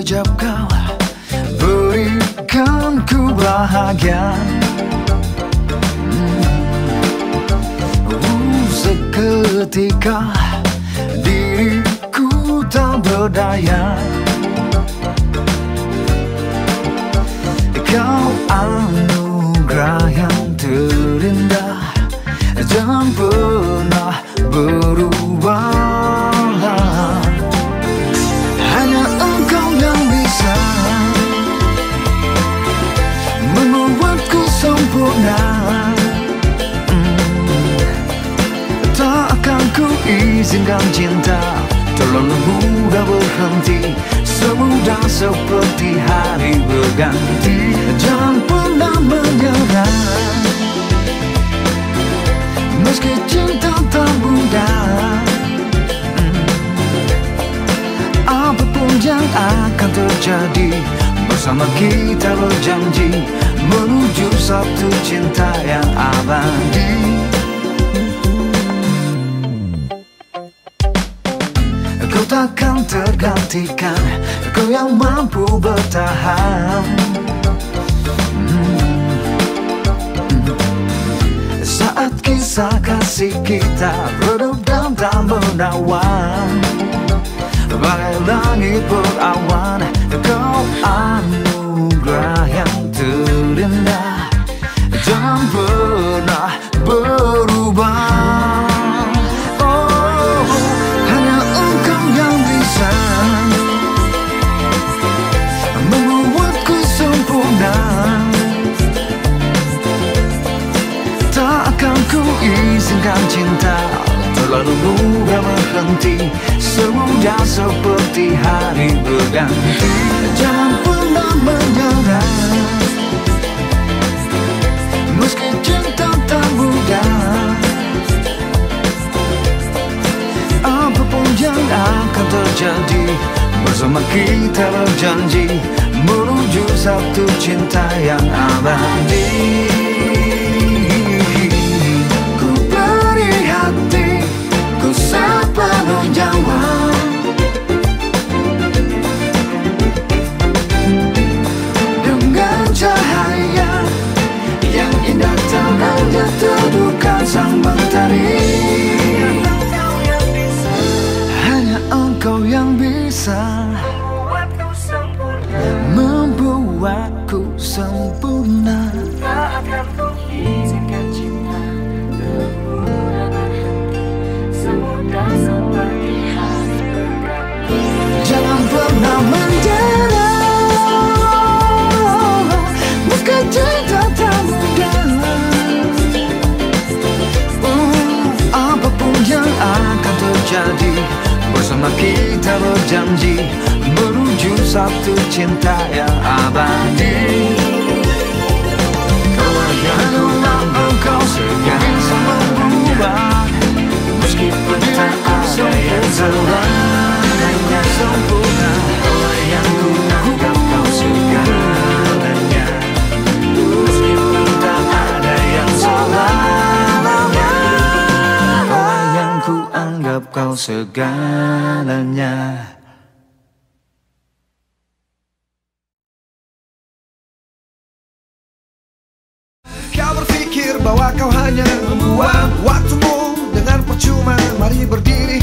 anggap kau berikan ku bahagia. Hmm. uh, Seketika diriku tak berdaya sempurna hmm. Tak akan ku izinkan cinta Terlalu mudah berhenti Semudah seperti hari berganti Jangan pernah menyerah Meski cinta tak mudah hmm. Apa pun yang akan terjadi Bersama kita berjanji Menuju satu cinta yang abadi. Kau takkan tergantikan Kau yang mampu bertahan. Saat kisah kasih kita Redup dan tak menawan. Bagai langit berawan pernah berubah. Oh, hanya engkau yang bisa Membuatku sempurna. Tak akan ku izinkan cinta Terlalu mudah berhenti. Semudah seperti hari berganti. Terjadi. Bersama kita berjanji Menuju satu cinta yang abadi terjadi. Bersama kita berjanji Menuju satu cinta yang abadi. Kau yang engkau segala sama anggap kau segalanya. Kau berpikir bahwa kau hanya membuang waktumu dengan percuma. Mari berdiri